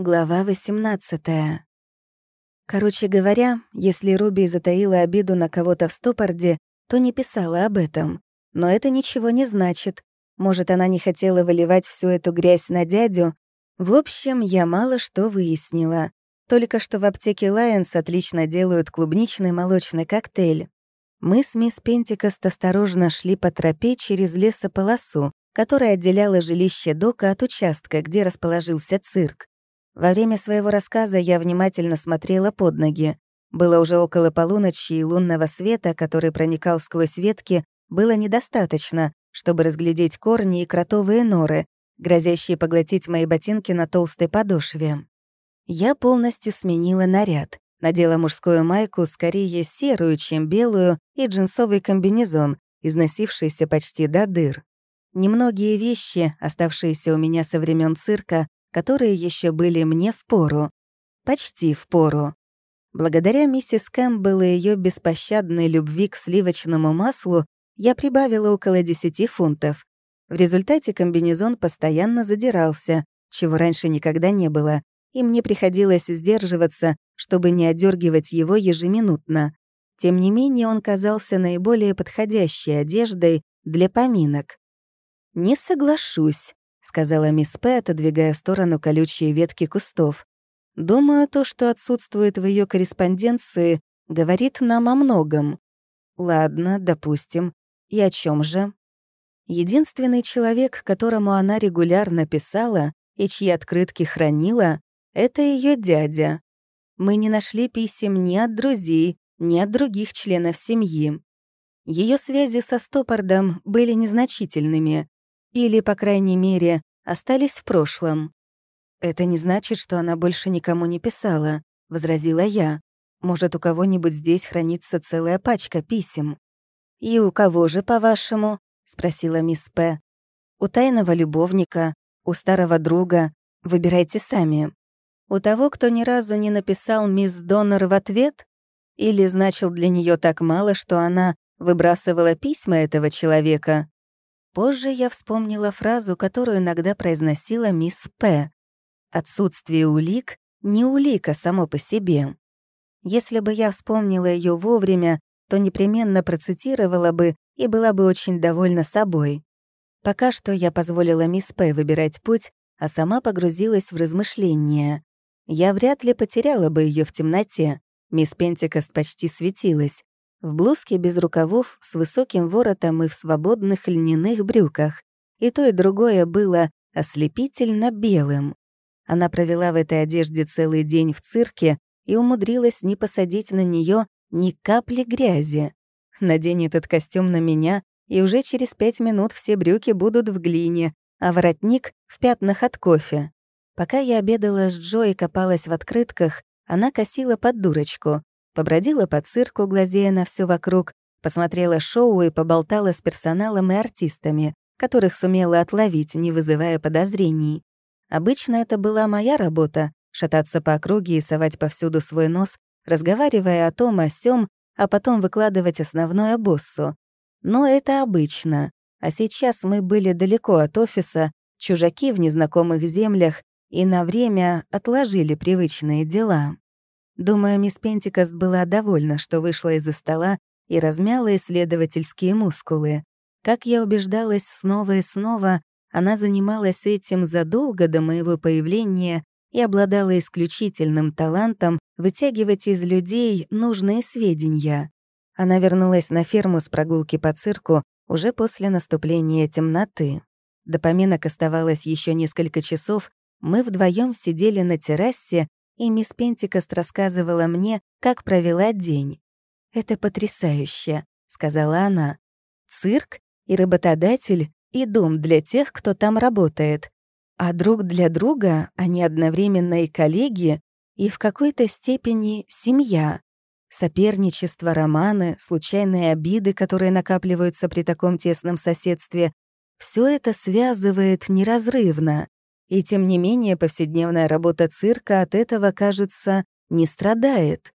Глава 18. Короче говоря, если Руби затаила обиду на кого-то в Стопорде, то не писала об этом. Но это ничего не значит. Может, она не хотела выливать всю эту грязь на дядю. В общем, я мало что выяснила. Только что в аптеке Лайонс отлично делают клубничный молочный коктейль. Мы с мисс Пентикост осторожно шли по тропе через лесополосу, которая отделяла жилище Дока от участка, где расположился цирк. Во время своего рассказа я внимательно смотрела под ноги. Было уже около полуночи, и лунного света, который проникал сквозь ветки, было недостаточно, чтобы разглядеть корни и кротовые норы, грозящие поглотить мои ботинки на толстой подошве. Я полностью сменила наряд. Надела мужскую майку, скорее серую, чем белую, и джинсовый комбинезон, износившийся почти до дыр. Немногие вещи, оставшиеся у меня со времен цирка, которые еще были мне в пору. Почти в пору. Благодаря миссис Кэмпбелл и ее беспощадной любви к сливочному маслу я прибавила около 10 фунтов. В результате комбинезон постоянно задирался, чего раньше никогда не было, и мне приходилось сдерживаться, чтобы не одергивать его ежеминутно. Тем не менее, он казался наиболее подходящей одеждой для поминок. «Не соглашусь», сказала мисс П, отодвигая в сторону колючие ветки кустов. «Думаю, то, что отсутствует в ее корреспонденции, говорит нам о многом. Ладно, допустим. И о чем же?» Единственный человек, которому она регулярно писала и чьи открытки хранила, это ее дядя. Мы не нашли писем ни от друзей, ни от других членов семьи. Ее связи со Стоппардом были незначительными, или, по крайней мере, остались в прошлом. «Это не значит, что она больше никому не писала», — возразила я. «Может, у кого-нибудь здесь хранится целая пачка писем». «И у кого же, по-вашему?» — спросила мисс П. «У тайного любовника, у старого друга. Выбирайте сами. У того, кто ни разу не написал мисс Доннер в ответ? Или значил для нее так мало, что она выбрасывала письма этого человека? Позже я вспомнила фразу, которую иногда произносила мисс П. «Отсутствие улик — не улика само по себе». Если бы я вспомнила ее вовремя, то непременно процитировала бы и была бы очень довольна собой. Пока что я позволила мисс П выбирать путь, а сама погрузилась в размышления. Я вряд ли потеряла бы ее в темноте. Мисс Пентикост почти светилась в блузке без рукавов, с высоким воротом и в свободных льняных брюках. И то, и другое было ослепительно белым. Она провела в этой одежде целый день в цирке и умудрилась не посадить на нее ни капли грязи. Надень этот костюм на меня, и уже через пять минут все брюки будут в глине, а воротник — в пятнах от кофе. Пока я обедала с Джо и копалась в открытках, она косила под дурочку побродила по цирку, глазея на все вокруг, посмотрела шоу и поболтала с персоналом и артистами, которых сумела отловить, не вызывая подозрений. Обычно это была моя работа — шататься по округе и совать повсюду свой нос, разговаривая о том, о сём, а потом выкладывать основное боссу. Но это обычно. А сейчас мы были далеко от офиса, чужаки в незнакомых землях, и на время отложили привычные дела. Думаю, мисс Пентикост была довольна, что вышла из-за стола и размяла исследовательские мускулы. Как я убеждалась снова и снова, она занималась этим задолго до моего появления и обладала исключительным талантом вытягивать из людей нужные сведения. Она вернулась на ферму с прогулки по цирку уже после наступления темноты. До поминок оставалось еще несколько часов, мы вдвоем сидели на террасе и мисс Пентикост рассказывала мне, как провела день. «Это потрясающе», — сказала она. «Цирк и работодатель, и дом для тех, кто там работает. А друг для друга они одновременно и коллеги, и в какой-то степени семья. Соперничество, романы, случайные обиды, которые накапливаются при таком тесном соседстве — все это связывает неразрывно. И тем не менее повседневная работа цирка от этого, кажется, не страдает.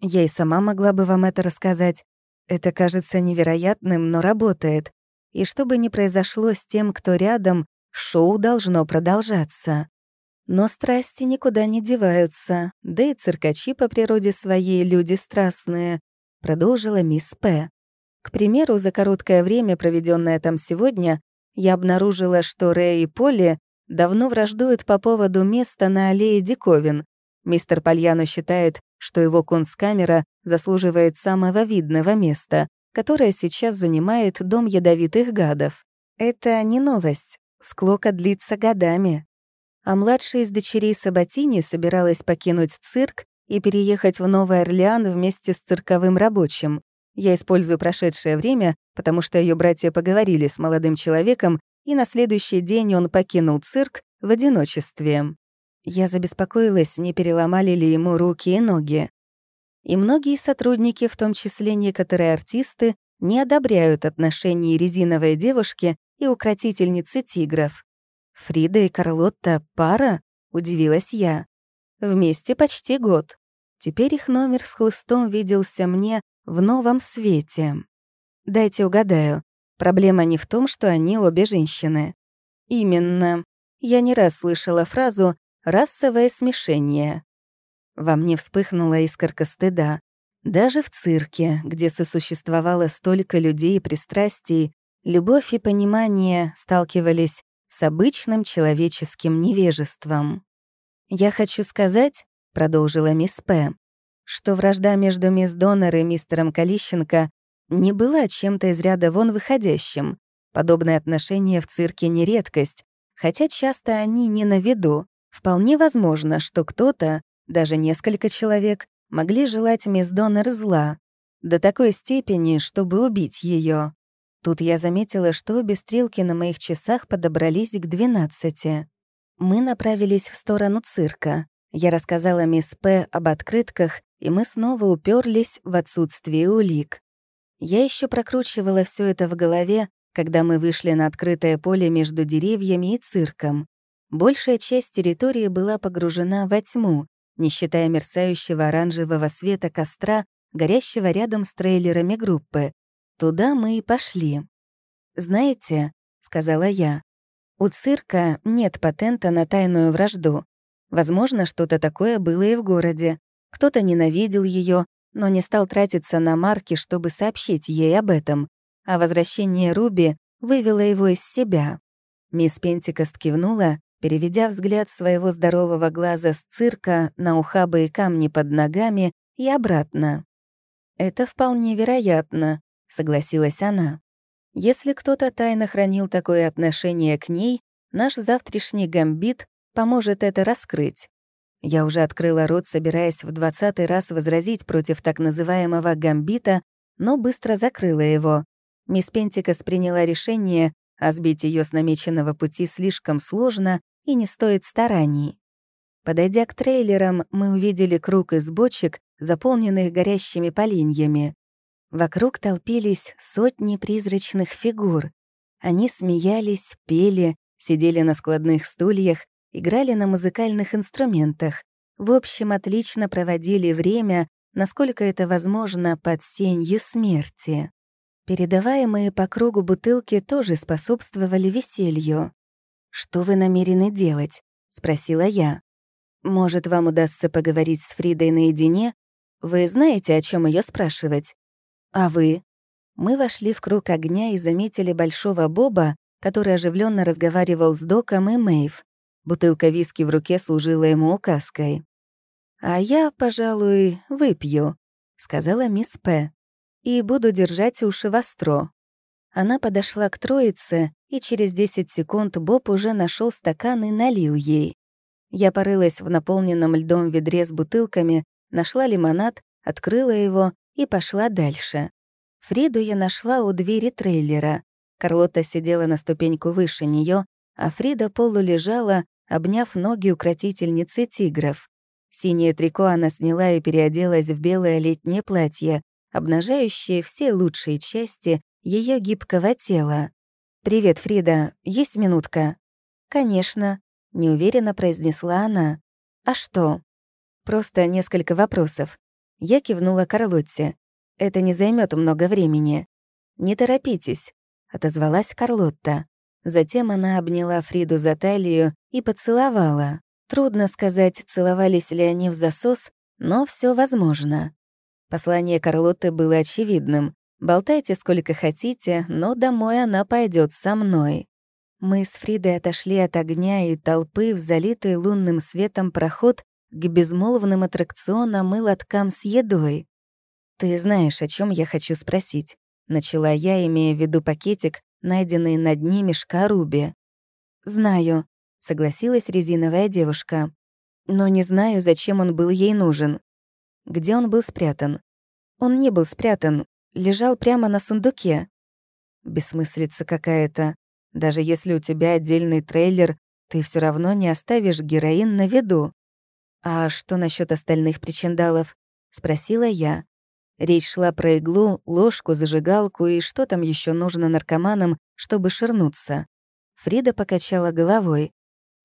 Я и сама могла бы вам это рассказать. Это кажется невероятным, но работает. И что бы ни произошло с тем, кто рядом, шоу должно продолжаться. Но страсти никуда не деваются, да и циркачи по природе своей люди страстные, продолжила мисс П. К примеру, за короткое время, проведенное там сегодня, я обнаружила, что Рэй и Полли давно враждуют по поводу места на аллее диковин. Мистер Пальяно считает, что его кунсткамера заслуживает самого видного места, которое сейчас занимает дом ядовитых гадов. Это не новость. Склока длится годами. А младшая из дочерей Сабатини собиралась покинуть цирк и переехать в Новый Орлеан вместе с цирковым рабочим. Я использую прошедшее время, потому что ее братья поговорили с молодым человеком, и на следующий день он покинул цирк в одиночестве. Я забеспокоилась, не переломали ли ему руки и ноги. И многие сотрудники, в том числе некоторые артисты, не одобряют отношения резиновой девушки и укротительницы тигров. «Фрида и Карлотта — пара?» — удивилась я. «Вместе почти год. Теперь их номер с хлыстом виделся мне в новом свете. Дайте угадаю, проблема не в том, что они обе женщины. Именно. Я не раз слышала фразу «расовое смешение». Во мне вспыхнула искорка стыда. Даже в цирке, где сосуществовало столько людей и пристрастий, любовь и понимание сталкивались с обычным человеческим невежеством. «Я хочу сказать», — продолжила мисс П., что вражда между мисс Доннер и мистером Калищенко не была чем-то из ряда вон выходящим. Подобные отношения в цирке не редкость, хотя часто они не на виду. Вполне возможно, что кто-то, даже несколько человек, могли желать мисс Доннер зла, до такой степени, чтобы убить ее. Тут я заметила, что обе стрелки на моих часах подобрались к 12. Мы направились в сторону цирка. Я рассказала мисс П. об открытках, и мы снова уперлись в отсутствие улик. Я еще прокручивала все это в голове, когда мы вышли на открытое поле между деревьями и цирком. Большая часть территории была погружена во тьму, не считая мерцающего оранжевого света костра, горящего рядом с трейлерами группы. Туда мы и пошли. «Знаете», — сказала я, — «у цирка нет патента на тайную вражду. Возможно, что-то такое было и в городе. Кто-то ненавидел ее, но не стал тратиться на марки, чтобы сообщить ей об этом, а возвращение Руби вывело его из себя. Мисс Пентикост кивнула, переведя взгляд своего здорового глаза с цирка на ухабы и камни под ногами и обратно. «Это вполне вероятно», — согласилась она. «Если кто-то тайно хранил такое отношение к ней, наш завтрашний гамбит поможет это раскрыть. Я уже открыла рот, собираясь в двадцатый раз возразить против так называемого гамбита, но быстро закрыла его. Мисс Пентикас приняла решение, а сбить ее с намеченного пути слишком сложно и не стоит стараний. Подойдя к трейлерам, мы увидели круг из бочек, заполненных горящими поленьями. Вокруг толпились сотни призрачных фигур. Они смеялись, пели, сидели на складных стульях, играли на музыкальных инструментах. В общем, отлично проводили время, насколько это возможно, под сенью смерти. Передаваемые по кругу бутылки тоже способствовали веселью. «Что вы намерены делать?» — спросила я. «Может, вам удастся поговорить с Фридой наедине? Вы знаете, о чем ее спрашивать? А вы?» Мы вошли в круг огня и заметили большого Боба, который оживленно разговаривал с Доком и Мэйв. Бутылка виски в руке служила ему указкой. «А я, пожалуй, выпью», — сказала мисс П. «И буду держать уши востро». Она подошла к троице, и через 10 секунд Боб уже нашел стакан и налил ей. Я порылась в наполненном льдом ведре с бутылками, нашла лимонад, открыла его и пошла дальше. Фриду я нашла у двери трейлера. Карлотта сидела на ступеньку выше нее, а Фрида полулежала, обняв ноги укротительницы тигров. Синее трико она сняла и переоделась в белое летнее платье, обнажающее все лучшие части ее гибкого тела. «Привет, Фрида, есть минутка?» «Конечно», — неуверенно произнесла она. «А что?» «Просто несколько вопросов». Я кивнула Карлотте. «Это не займет много времени». «Не торопитесь», — отозвалась Карлотта. Затем она обняла Фриду за талию и поцеловала. Трудно сказать, целовались ли они в засос, но все возможно. Послание Карлотты было очевидным. Болтайте сколько хотите, но домой она пойдет со мной. Мы с Фридой отошли от огня и толпы в залитый лунным светом проход к безмолвным аттракционам и лоткам с едой. «Ты знаешь, о чем я хочу спросить?» — начала я, имея в виду пакетик, найденный на дне мешка Руби. «Знаю», — согласилась резиновая девушка. «Но не знаю, зачем он был ей нужен. Где он был спрятан? Он не был спрятан, лежал прямо на сундуке. Бессмыслица какая-то. Даже если у тебя отдельный трейлер, ты все равно не оставишь героин на виду. «А что насчет остальных причиндалов?» — спросила я. Речь шла про иглу, ложку, зажигалку и что там еще нужно наркоманам, чтобы ширнуться. Фрида покачала головой.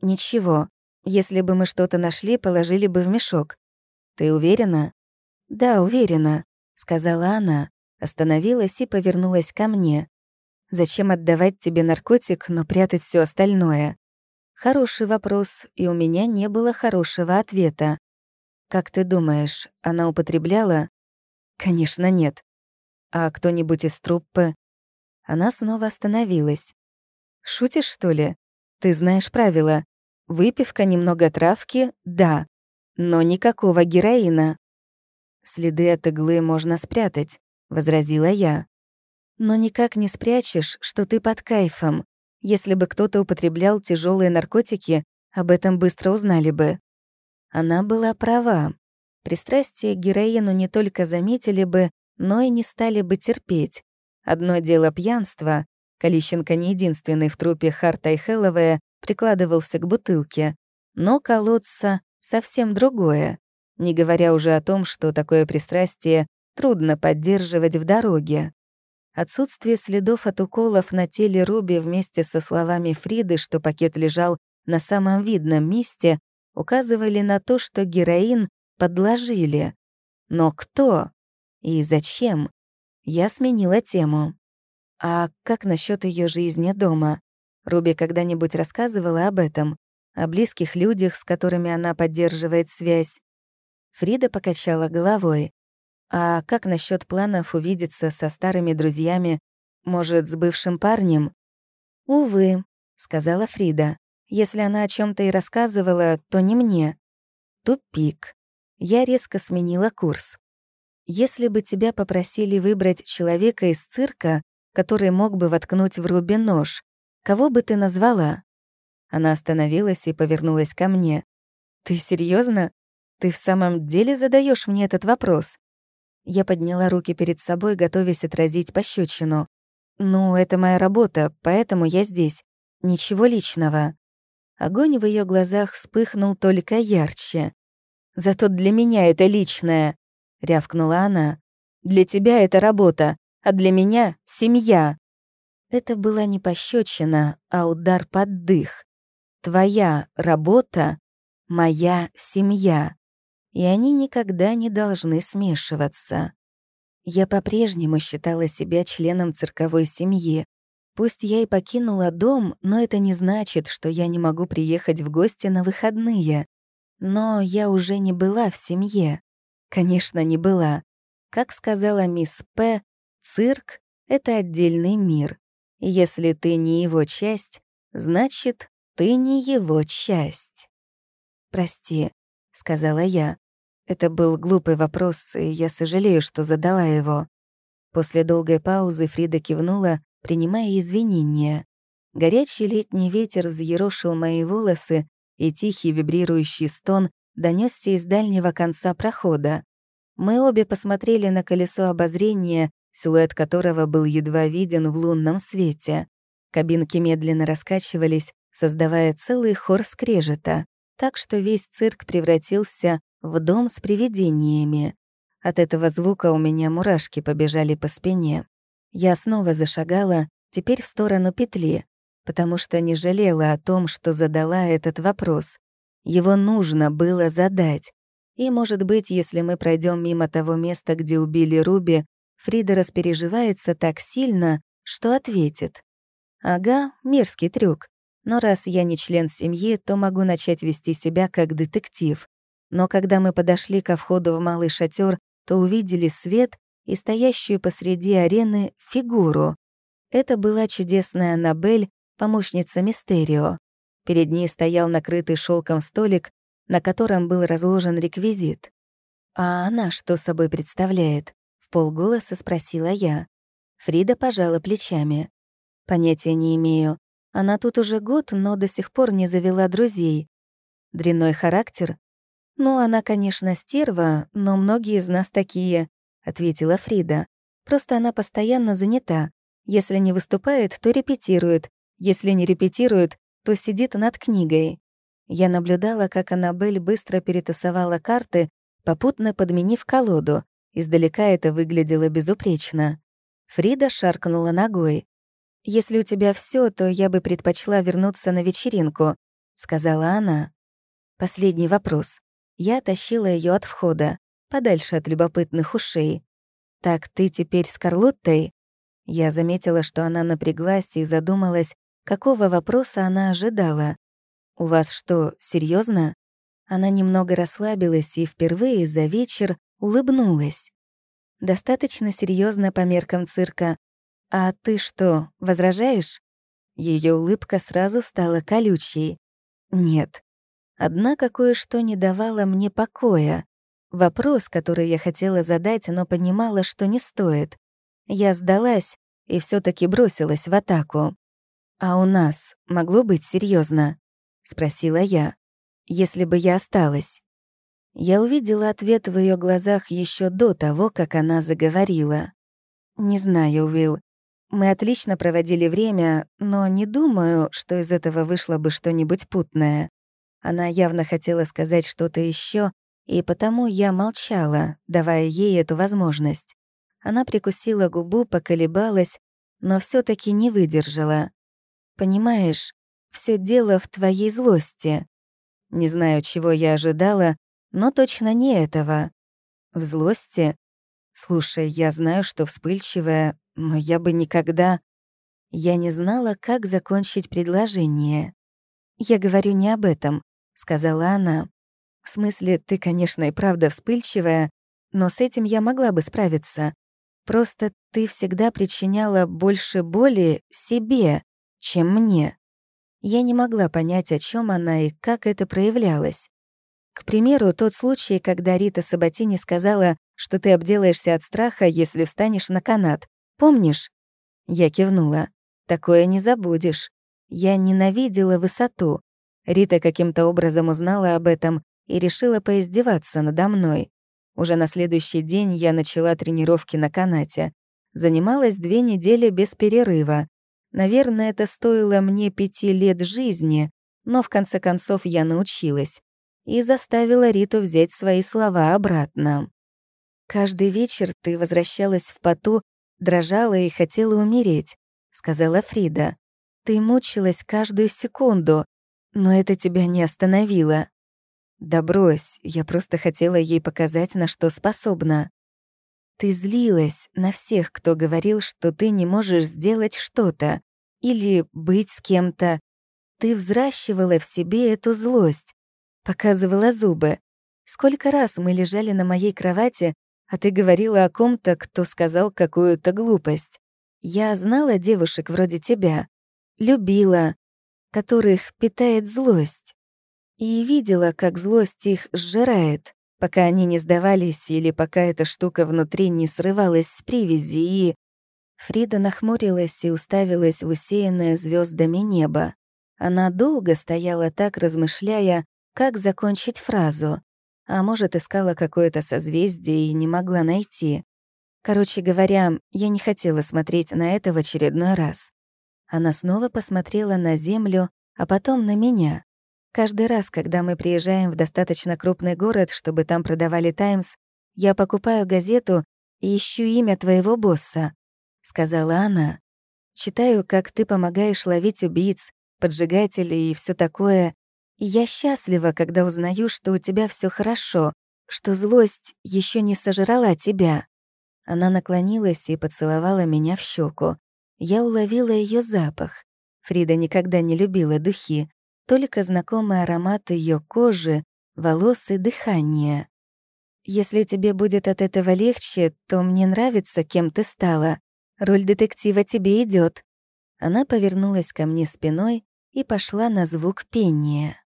«Ничего. Если бы мы что-то нашли, положили бы в мешок. «Ты уверена?» «Да, уверена», — сказала она, остановилась и повернулась ко мне. «Зачем отдавать тебе наркотик, но прятать все остальное?» Хороший вопрос, и у меня не было хорошего ответа. «Как ты думаешь, она употребляла?» «Конечно, нет». «А кто-нибудь из труппы?» Она снова остановилась. «Шутишь, что ли? Ты знаешь правила. Выпивка, немного травки — да но никакого героина. «Следы от иглы можно спрятать», — возразила я. «Но никак не спрячешь, что ты под кайфом. Если бы кто-то употреблял тяжелые наркотики, об этом быстро узнали бы». Она была права. Пристрастие героину не только заметили бы, но и не стали бы терпеть. Одно дело пьянство. Калищенко не единственный в трупе Харта и Хэллоуэя прикладывался к бутылке. Но колодца совсем другое, не говоря уже о том, что такое пристрастие трудно поддерживать в дороге. Отсутствие следов от уколов на теле Руби вместе со словами Фриды, что пакет лежал на самом видном месте, указывали на то, что героин подложили. Но кто и зачем? Я сменила тему. А как насчет ее жизни дома? Руби когда-нибудь рассказывала об этом? о близких людях, с которыми она поддерживает связь. Фрида покачала головой. А как насчет планов увидеться со старыми друзьями, может, с бывшим парнем? Увы, сказала Фрида. Если она о чем то и рассказывала, то не мне. Тупик. Я резко сменила курс. Если бы тебя попросили выбрать человека из цирка, который мог бы воткнуть в Руби нож, кого бы ты назвала? Она остановилась и повернулась ко мне. «Ты серьезно? Ты в самом деле задаешь мне этот вопрос?» Я подняла руки перед собой, готовясь отразить пощечину. «Ну, это моя работа, поэтому я здесь. Ничего личного». Огонь в ее глазах вспыхнул только ярче. «Зато для меня это личное», — рявкнула она. «Для тебя это работа, а для меня — семья». Это была не пощечина, а удар под дых. Твоя работа — моя семья, и они никогда не должны смешиваться. Я по-прежнему считала себя членом цирковой семьи. Пусть я и покинула дом, но это не значит, что я не могу приехать в гости на выходные. Но я уже не была в семье. Конечно, не была. Как сказала мисс П., цирк — это отдельный мир. Если ты не его часть, значит, ты не его часть. «Прости», — сказала я. Это был глупый вопрос, и я сожалею, что задала его. После долгой паузы Фрида кивнула, принимая извинения. Горячий летний ветер взъерошил мои волосы, и тихий вибрирующий стон донесся из дальнего конца прохода. Мы обе посмотрели на колесо обозрения, силуэт которого был едва виден в лунном свете. Кабинки медленно раскачивались, создавая целый хор скрежета, так что весь цирк превратился в дом с привидениями. От этого звука у меня мурашки побежали по спине. Я снова зашагала, теперь в сторону петли, потому что не жалела о том, что задала этот вопрос. Его нужно было задать. И, может быть, если мы пройдем мимо того места, где убили Руби, Фрида распереживается так сильно, что ответит. Ага, мерзкий трюк. Но раз я не член семьи, то могу начать вести себя как детектив. Но когда мы подошли ко входу в малый шатер, то увидели свет и стоящую посреди арены фигуру. Это была чудесная Аннабель, помощница Мистерио. Перед ней стоял накрытый шелком столик, на котором был разложен реквизит. «А она что собой представляет?» — в полголоса спросила я. Фрида пожала плечами. «Понятия не имею. Она тут уже год, но до сих пор не завела друзей. Дрянной характер? Ну, она, конечно, стерва, но многие из нас такие», — ответила Фрида. «Просто она постоянно занята. Если не выступает, то репетирует. Если не репетирует, то сидит над книгой. Я наблюдала, как Аннабель быстро перетасовала карты, попутно подменив колоду. Издалека это выглядело безупречно. Фрида шаркнула ногой. «Если у тебя все, то я бы предпочла вернуться на вечеринку», — сказала она. Последний вопрос. Я тащила ее от входа, подальше от любопытных ушей. «Так ты теперь с Карлоттой?» Я заметила, что она напряглась и задумалась, какого вопроса она ожидала. «У вас что, серьезно? Она немного расслабилась и впервые за вечер улыбнулась. Достаточно серьезно по меркам цирка. «А ты что, возражаешь?» Ее улыбка сразу стала колючей. «Нет». Однако кое-что не давало мне покоя. Вопрос, который я хотела задать, но понимала, что не стоит. Я сдалась и все таки бросилась в атаку. «А у нас могло быть серьезно? — спросила я. «Если бы я осталась». Я увидела ответ в ее глазах еще до того, как она заговорила. «Не знаю, Уилл. Мы отлично проводили время, но не думаю, что из этого вышло бы что-нибудь путное». Она явно хотела сказать что-то еще, и потому я молчала, давая ей эту возможность. Она прикусила губу, поколебалась, но все таки не выдержала. «Понимаешь, все дело в твоей злости. Не знаю, чего я ожидала, но точно не этого. В злости? Слушай, я знаю, что вспыльчивая, но я бы никогда... Я не знала, как закончить предложение. «Я говорю не об этом», — сказала она. «В смысле, ты, конечно, и правда вспыльчивая, но с этим я могла бы справиться. Просто ты всегда причиняла больше боли себе, чем мне я не могла понять, о чем она и как это проявлялось. К примеру, тот случай, когда Рита Саботини сказала, что ты обделаешься от страха, если встанешь на канат. Помнишь? Я кивнула. Такое не забудешь. Я ненавидела высоту. Рита каким-то образом узнала об этом и решила поиздеваться надо мной. Уже на следующий день я начала тренировки на канате. Занималась две недели без перерыва. Наверное, это стоило мне пяти лет жизни, но в конце концов я научилась и заставила Риту взять свои слова обратно. «Каждый вечер ты возвращалась в поту, дрожала и хотела умереть», — сказала Фрида. «Ты мучилась каждую секунду, но это тебя не остановило». «Да брось, я просто хотела ей показать, на что способна». Ты злилась на всех, кто говорил, что ты не можешь сделать что-то или быть с кем-то. Ты взращивала в себе эту злость, показывала зубы. Сколько раз мы лежали на моей кровати, а ты говорила о ком-то, кто сказал какую-то глупость. Я знала девушек вроде тебя, любила, которых питает злость. И видела, как злость их сжирает пока они не сдавались или пока эта штука внутри не срывалась с привязи и... Фрида нахмурилась и уставилась в усеянное звездами небо. Она долго стояла так, размышляя, как закончить фразу. А может, искала какое-то созвездие и не могла найти. Короче говоря, я не хотела смотреть на это в очередной раз. Она снова посмотрела на Землю, а потом на меня. Каждый раз, когда мы приезжаем в достаточно крупный город, чтобы там продавали «Таймс», я покупаю газету и ищу имя твоего босса», — сказала она. «Читаю, как ты помогаешь ловить убийц, поджигателей и все такое. И я счастлива, когда узнаю, что у тебя все хорошо, что злость еще не сожрала тебя». Она наклонилась и поцеловала меня в щеку. Я уловила ее запах. Фрида никогда не любила духи, только знакомый аромат ее кожи, волос и дыхания. «Если тебе будет от этого легче, то мне нравится, кем ты стала. Роль детектива тебе идет. Она повернулась ко мне спиной и пошла на звук пения.